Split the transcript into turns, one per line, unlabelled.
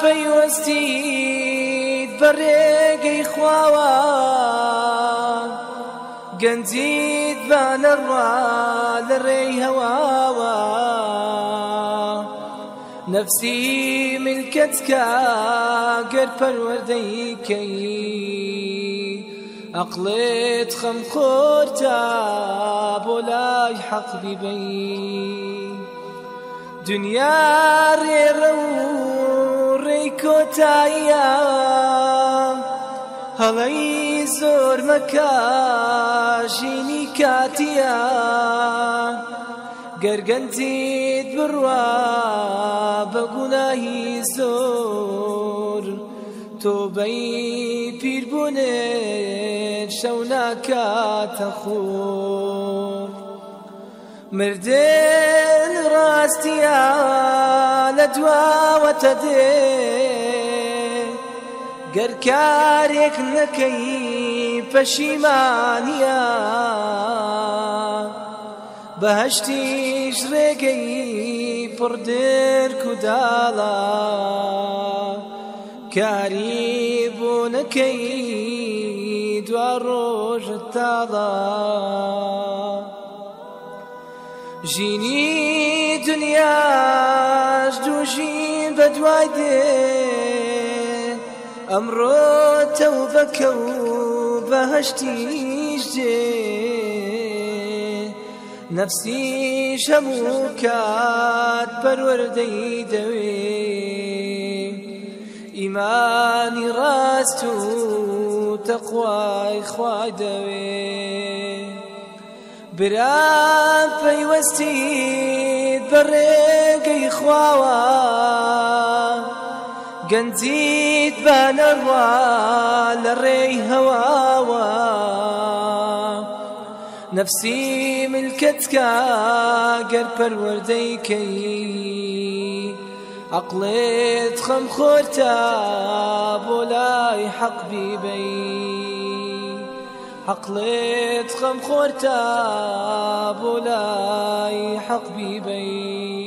پەیوەستیت بەڕێگەی خواوە گەنجیت بانەڕوا لە ڕێی هەواوە نفسی ملکەتکە گەر پەروەردەیکەی عقلێت خەم خۆرتا بۆ لای حەق بیبەی دنیا ڕێڕە و ڕێی کۆتاییە هەڵی زۆر مەکە ژینی کاتیە گەرگەنجیت بڕوا بە گوناهی زۆر تۆبەی پیربوونێت شەو ناکاتە خۆر مردن ڕاستیە لە دواوەتە دێ گەر کارێک نەکەی پەشیمانیە بەهشتیش ڕێگەی پڕدر کوداڵە کاری بۆ نەکەی دوا ڕۆژت تاڵە ژینی دنیاش دوژین بە دوای دێ. ئەمڕۆ تەوبەکە و بەهشتیش دێ. نفسی هەموو کات پەروەردەی دەوێ. ئیمانی ڕاست و تەخوای پەیوەستیت بەڕێگەی خواوە گەنجیت بانەڕوا لە ڕێی هەواوە. نفسی ملکەتکە گەر پەروەردەیکەی عقلێت خەم خۆرتە عقلێت خەم خۆرتە بۆ لای حەق بیبەی